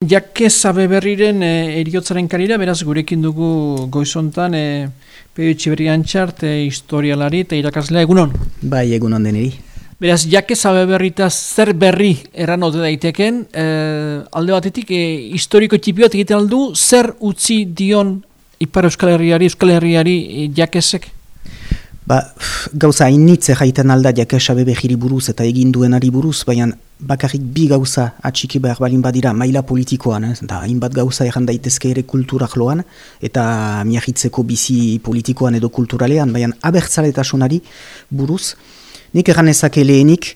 Jakke zabe berriren e, eriotzaren karira, beraz gurekin dugu goizontan e, Peio Txiberian txart, e, historialari eta irakaslea egunon. Bai, egunon deneri. Beraz, jakke zabe berrita zer berri erran ote daiteken, e, alde batetik, e, historiko txipiot egiten aldu, zer utzi dion Ipar Euskal Herriari, Euskal Herriari e, jakesek? Ba, gauza hainitze jaiten alda jakesa behiri buruz eta egin duenari buruz, baina bakarrik bi gauza atxiki behar balin badira maila politikoan, eh? da hainbat gauza erran daitezke ere kulturak loan, eta miahitzeko bizi politikoan edo kulturalean, baina abertzaletasunari buruz, nik erran ezake lehenik,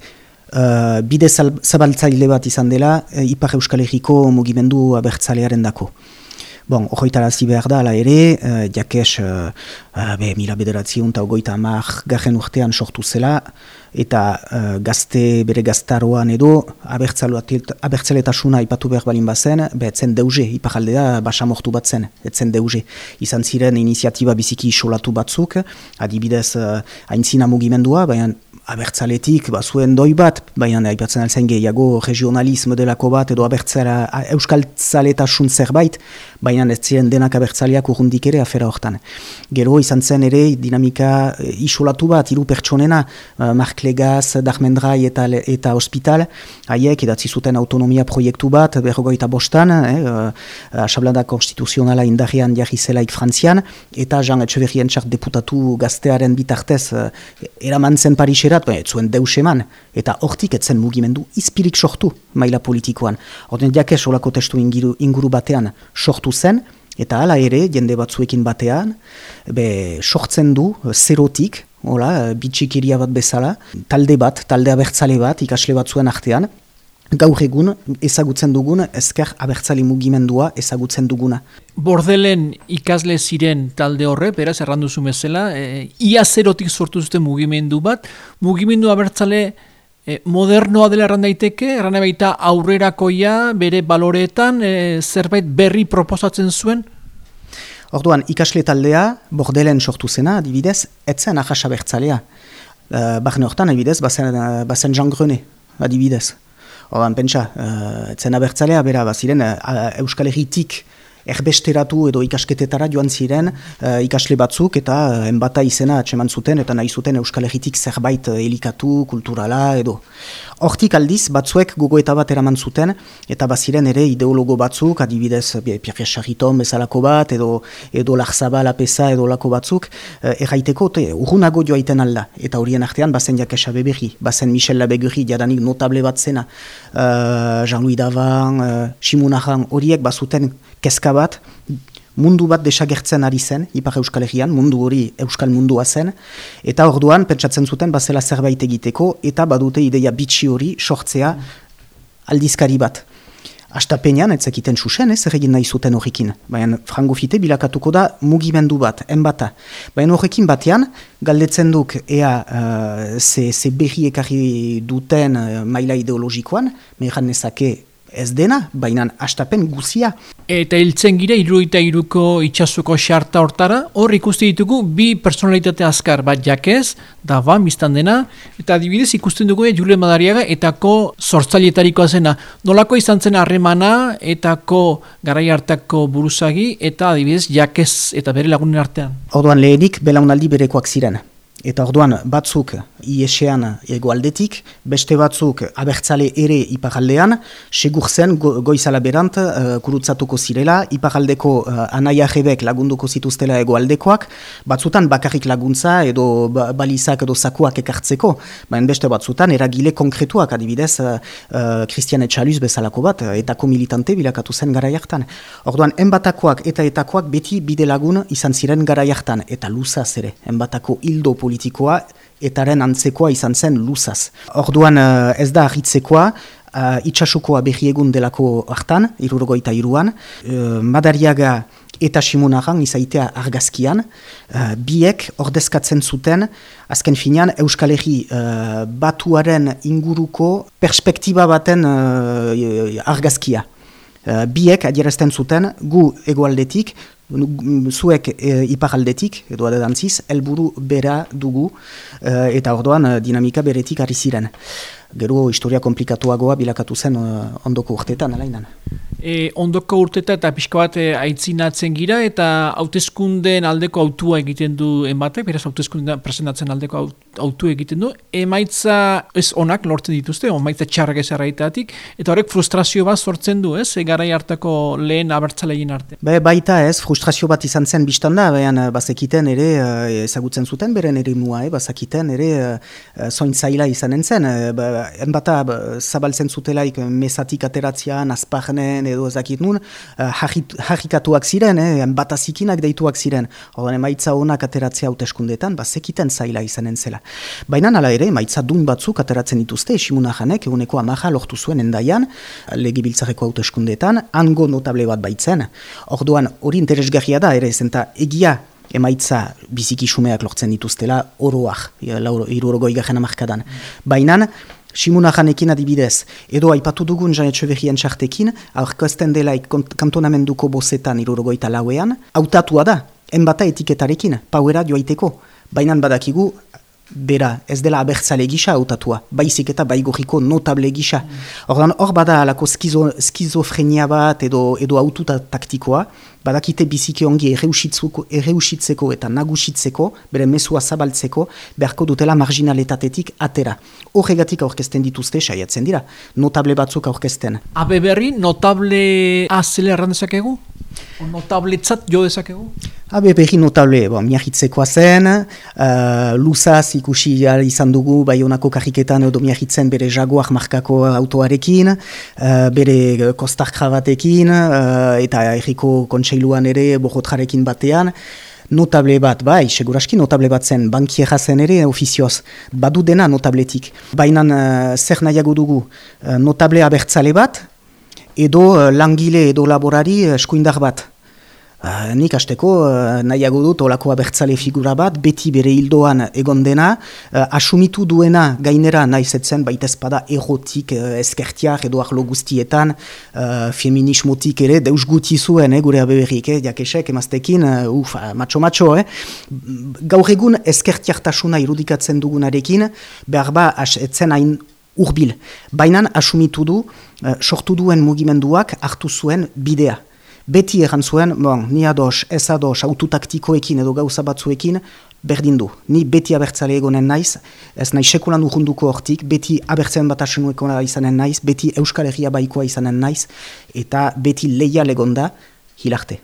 uh, bide zabaltzaile bat izan dela, uh, Ipar Euskal Herriko mugimendu abertzalearen dako. Bon, ojoitarazi behar da, ala ere, uh, jakes, uh, be, mila bederatzion eta ogoita amak garen urtean sortu zela, eta uh, gazte bere gaztaroan edo, abertzaletasuna ipatu behar balin bazen, be, etzen deuze, ipakaldea, basamortu bat zen, etzen deuze. Izan ziren iniziatiba biziki isolatu batzuk, adibidez, uh, mugimendua, baina abertzaletik, ba, zuen doi bat, baina aipatzen alzen gehiago regionalismo delako bat, edo abertzara, euskal zaletasun zerbait, baina ez ziren denak abertzaleak urrundik ere afera hortan. Gero izan zen ere dinamika e, isolatu bat, hiru pertsonena, uh, Mark Legaz, Darmendrai eta, eta hospital, haiek edatzi zuten autonomia proiektu bat, berrogoita bostan, eh, uh, asablada konstituzionala indarrian jarri zelaik frantzian, eta Jean Etxeverrien txart deputatu gaztearen bitartez uh, eraman zen Pariserat, baina zuen deus eman, eta hortik etzen mugimendu izpirik sortu maila politikoan. Horten diakes olako testu inguru, inguru batean sortu zen, eta hala ere, jende batzuekin batean, be, sortzen du, zerotik, hola, bitxikiria bat bezala, talde bat, talde abertzale bat, ikasle batzuen artean, gaur egun ezagutzen dugun ezker abertzali mugimendua ezagutzen duguna. Bordelen ikasle ziren talde horre, beraz errandu zumezela, e, ia zerotik sortu zuten mugimendu bat, mugimendu abertzale e, modernoa dela erran daiteke, erran baita aurrerakoia bere baloreetan e, zerbait berri proposatzen zuen? Orduan, ikasle taldea, bordelen sortu zena, adibidez, etzen ahasa bertzalea. Uh, Barne hortan, adibidez, bazen, bazen Jean Grenet, adibidez. Orduan, pentsa, uh, etzen abertzalea, bera, baziren, uh, Euskal Herritik erbesteratu edo ikasketetara joan ziren uh, ikasle batzuk eta enbata izena atseman zuten eta nahi zuten Euskal Herritik zerbait uh, elikatu, kulturala edo. Hortik aldiz batzuek gogoeta bat eraman zuten eta baziren ere ideologo batzuk, adibidez Pierre Charriton bezalako bat edo edo Larzabal apesa edo lako batzuk uh, erraiteko te, urrunago joaiten alda. Eta horien artean bazen jakesa beberri, bazen Michel Labegurri jadanik notable bat zena. Uh, Jean-Louis Davan, uh, Simunahan horiek bazuten kezka bat, mundu bat desagertzen ari zen, Ipar Euskal Herrian, mundu hori Euskal mundua zen, eta orduan pentsatzen zuten bazela zerbait egiteko, eta badute ideia bitxi hori sortzea aldizkari bat. Astapenean, ez zekiten susen, ez egin nahi zuten horrekin. Baina frangofite bilakatuko da mugimendu bat, enbata. Baina horrekin batean, galdetzen duk ea uh, ze, ze berri ekarri duten uh, maila ideologikoan, mehan nezake ez dena, baina astapen guzia. Eta hiltzen gira, iruita iruko itxasuko xarta hortara, hor ikusten ditugu bi personalitate azkar, bat jakez, da ba, biztan dena, eta adibidez ikusten dugu Julen Madariaga etako sortzalietarikoa zena. Nolako izan zen harremana, etako garai hartako buruzagi, eta adibidez jakez eta bere lagunen artean. Orduan lehenik, belaunaldi berekoak ziren. Eta orduan batzuk iesean egoaldetik, beste batzuk abertzale ere iparaldean, segur zen go, goizala berant uh, kurutzatuko zirela, iparaldeko uh, anaia jebek lagunduko zituztela egoaldekoak, batzutan bakarrik laguntza edo ba, balizak edo zakuak ekartzeko, baina beste batzutan eragile konkretuak adibidez Christian uh, Etxaluz bezalako bat, etako militante bilakatu zen gara jartan. Orduan, enbatakoak eta etakoak beti bide lagun izan ziren gara jartan, eta luzaz ere, enbatako hildo politikoak politikoa etaren antzekoa izan zen luzaz. Orduan uh, ez da ahitzekoa, uh, itxasukoa behi egun delako hartan, irurogoita iruan, uh, madariaga eta simunaran izaitea argazkian, uh, biek ordezkatzen zuten, azken finean, Euskal Herri uh, batuaren inguruko perspektiba baten uh, argazkia. Uh, biek adierazten zuten, gu egoaldetik, zuek e, iparaldetik, edo adedantziz, helburu bera dugu, e, eta orduan e, dinamika beretik ari ziren. Gero historia komplikatuagoa bilakatu zen e, ondoko urteetan, alainan. E, ondoko urteta eta pixka bat e, aitzinatzen gira eta hauteskundeen aldeko autua egiten du ematek, beraz hauteskundeen presentatzen aldeko autu egiten du, emaitza ez onak lortzen dituzte, emaitza txarrak ez eta horrek frustrazio bat sortzen du, ez, garai hartako lehen abertzalegin arte. Be, baita ez, frustrazio bat izan zen biztan da, behan bazekiten ere e, ezagutzen zuten, beren ere mua, e, bazekiten ere e, zaila izanen zen, e, ba, enbata zabaltzen zutelaik mesatik ateratzean, azpagnen edo ezakit nun, jarrikatuak ziren, eh, batazikinak deituak ziren, horren emaitza honak ateratzea hauteskundetan, bazekiten zaila izanen zela. Baina nala ere, emaitza dun batzuk ateratzen dituzte, esimuna janek, eguneko amaja lortu zuen endaian, legibiltzareko hauteskundetan, ango notable bat baitzen. Orduan, hori interesgarria da, ere, zenta egia emaitza biziki sumeak lortzen dituztela oroak, irurogoi garen amarkadan. Baina, Simuna janekin adibidez, edo aipatu dugun janetxo behien txartekin, aurkazten delaik kantonamenduko bozetan irurogoita lauean, autatua da, enbata etiketarekin, pauera joaiteko. Baina badakigu, bera, ez dela abertzale gisa autatua, baizik eta baigoriko notable gisa. Hordan, hor bada alako skizo, skizofrenia bat edo, edo aututa taktikoa, badakite biziki ongi erreusitzeko eta nagusitzeko, bere mesua zabaltzeko, beharko dutela marginaletatetik atera. Horregatik aurkezten dituzte, saiatzen dira, notable batzuk aurkezten. Abe berri, notable azele errandezakegu? Notabletzat jo dezakegu? Habe behi notable, bon, miahitzekoa zen, uh, luzaz ikusi izan dugu bai honako karriketan edo miahitzen bere jaguar markako autoarekin, uh, bere kostar krabatekin, uh, eta erriko kontseiluan ere bojotjarekin batean, Notable bat, bai, seguraski notable bat zen, bankiera zen ere ofizioz, badu dena notabletik. Baina uh, zer nahiago dugu, uh, notable abertzale bat, edo uh, langile edo laborari eskuindar bat. Uh, nik asteko uh, nahiago dut olako abertzale figura bat, beti bere hildoan egon dena, uh, asumitu duena gainera naizetzen baita espada erotik, uh, eskertiak edo arlo guztietan, feminismotik ere, deus guti zuen, eh, gure abeberrik, eh, jakesek, emaztekin, uf, matxo-matxo, eh. Gaur egun eskertiartasuna irudikatzen dugunarekin, behar ba, etzen hain urbil. Baina asumitu du, sortu duen mugimenduak hartu zuen bidea beti egan zuen, bon, ni ados, ez ados, autotaktikoekin edo gauza batzuekin, berdin du. Ni beti abertzale egonen naiz, ez nahi sekulan urrunduko hortik, beti abertzen bat izanen naiz, beti Euskal Herria baikoa izanen naiz, eta beti leia legonda hilarte.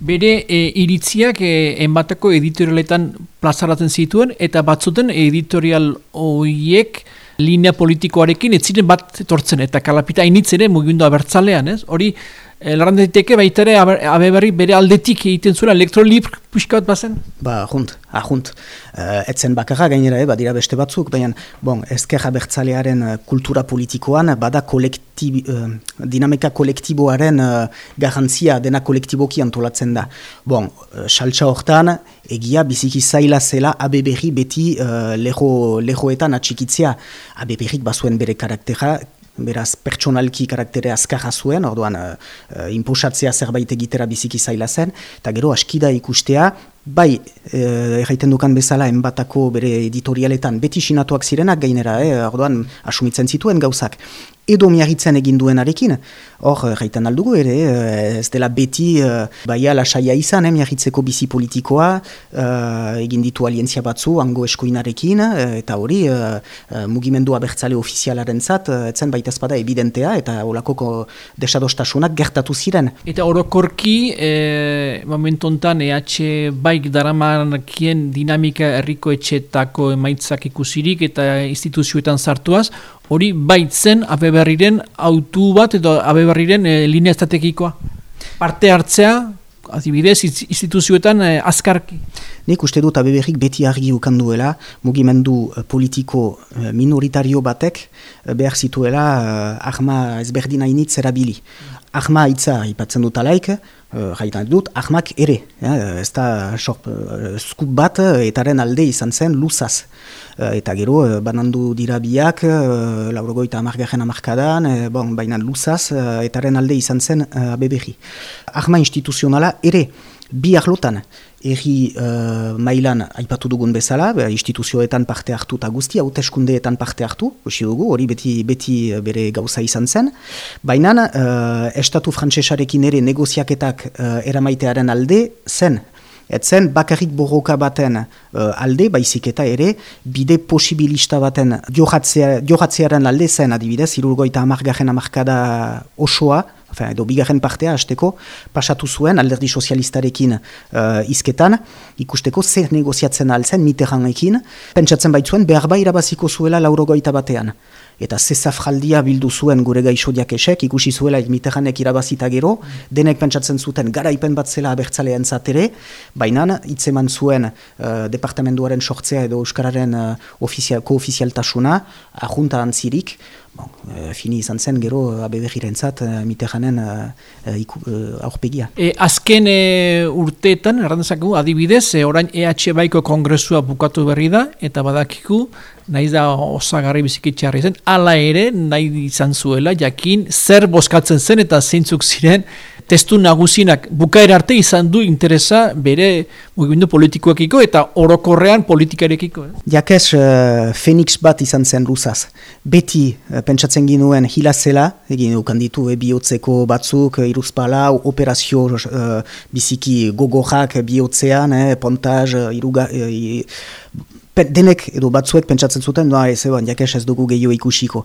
Bere e, iritziak e, enbateko editorialetan plazaratzen zituen, eta batzuten editorial horiek linea politikoarekin ez ziren bat tortzen, eta kalapita initzere mugindu abertzalean, ez? Hori, Elran daiteke baita ere abeberri bere aldetik egiten zuela elektrolibr puskat bazen? Ba, junt, ahunt. Uh, etzen bakarra gainera, eh, badira beste batzuk, baina bon, ezkerra bertzalearen uh, kultura politikoan, bada kolektib, uh, dinamika kolektiboaren uh, garantzia dena kolektiboki antolatzen da. Bon, uh, saltsa hortan, egia biziki zaila zela abeberri beti uh, leho, lehoetan atxikitzea. Abeberrik bazuen bere karaktera, beraz pertsonalki karaktere azkarra zuen, orduan uh, uh, zerbait egitera biziki zaila zen, eta gero askida ikustea, bai, uh, erraiten dukan bezala, enbatako bere editorialetan beti sinatuak zirenak gainera, eh, orduan asumitzen zituen gauzak edo miarritzen egin duenarekin. Hor, gaiten aldugu ere, eh, ez dela beti uh, baia lasaia izan, eh, miarritzeko bizi politikoa, uh, egin ditu alientzia batzu, ango eskuinarekin, eta hori, uh, mugimendua bertzale ofizialaren zat, etzen baita espada evidentea, eta holako desadostasunak gertatu ziren. Eta orokorki, e, momentu ontan, EH baik daramarkien dinamika herriko etxetako emaitzak ikusirik, eta instituzioetan sartuaz, hori baitzen abeberriren autu bat edo abeberriren e, linea estrategikoa. Parte hartzea, adibidez, instituzioetan e, azkarki. Nik uste dut abeberrik beti argi ukanduela, mugimendu eh, politiko minoritario batek behar zituela arma ezberdina initz erabili. Arma itza ipatzen dut alaik, uh, dut, ahmak ere, ja, ez da sop, uh, skup bat etaren alde izan zen luzaz. Uh, eta gero, uh, banandu dira biak, uh, laurogoita amargaren amarkadan, uh, bon, baina luzaz uh, etaren alde izan zen uh, bebehi. Ahma instituzionala ere, bi ahlotan, erri uh, mailan aipatu dugun bezala, instituzioetan parte hartu eta guzti, hauteskundeetan parte hartu, usi dugu, hori beti, beti bere gauza izan zen. Baina, uh, estatu frantsesarekin ere negoziaketak uh, eramaitearen alde zen, Etzen bakarrik borroka baten alde, baizik eta ere, bide posibilista baten johratzearen alde zen adibidez, irurgoita amargarren amarkada osoa, Enfin, edo bigarren partea hasteko pasatu zuen alderdi sozialistarekin uh, izketan, ikusteko zer negoziatzen altzen miterranekin, pentsatzen baitzuen behar bai irabaziko zuela laurogoita batean. Eta zezafraldia bildu zuen gure gaixodiak esek, ikusi zuela miterranek irabazita gero, denek pentsatzen zuten garaipen bat zela abertzalean zatere, baina hitzeman zuen uh, departamentuaren sortzea edo Euskararen uh, ofizial, koofizialtasuna, ahunta antzirik, bon, e, fini izan zen gero abebegiren zat e, miteranen e, aurpegia. E, azken e, urteetan, errandezakegu, adibidez, e, orain EH baiko kongresua bukatu berri da, eta badakiku, nahi da osagarri bizikitxarri zen, ala ere nahi izan zuela, jakin zer boskatzen zen eta zeintzuk ziren testu nagusinak bukaer arte izan du interesa bere mugimendu politikoekiko eta orokorrean politikarekiko. Eh? Jakez uh, Phoenix bat izan zen rusaz. Beti uh, pentsatzen ginuen hilazela, egin dukan ditu e, bihotzeko batzuk, iruzpala, operazio uh, biziki gogorrak bihotzean, eh, pontaz, iruga, denek edo batzuek pentsatzen zuten, doa ez eban, jakes ez dugu gehiago ikusiko.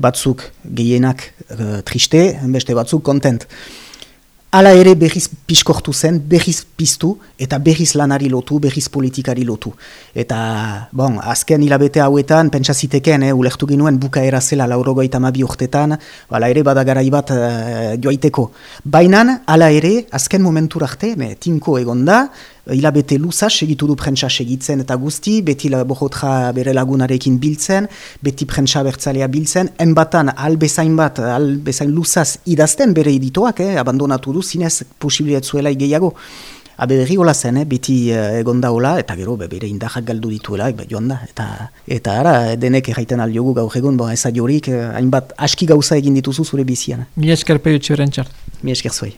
Batzuk gehienak triste, beste batzuk kontent. Hala ere berriz piskortu zen, berriz piztu eta berriz lanari lotu, berriz politikari lotu. Eta, bon, azken hilabete hauetan, pentsa ziteken, eh, ulertu ginuen bukaera zela laurogoita mabi urtetan, hala ere badagarai bat uh, joaiteko. Bainan, hala ere, azken momentu arte, tinko egon da, hilabete luza segitu du prentsa segitzen eta guzti, beti bohotra bere lagunarekin biltzen, beti prentsa bertzalea biltzen, enbatan albezain bat, albezain luzaz idazten bere editoak, eh, abandonatu du, zinez posibilietzuela gehiago. Abe berri hola zen, eh, beti uh, egon da hola, eta gero be, bere indahak galdu dituela, eba joan da. Eta, eta ara, denek erraiten aliogu gaur egun, bo, ez jorik, hainbat aski gauza egin dituzu zure bizian. Mi esker peio txoren Mi esker zuei.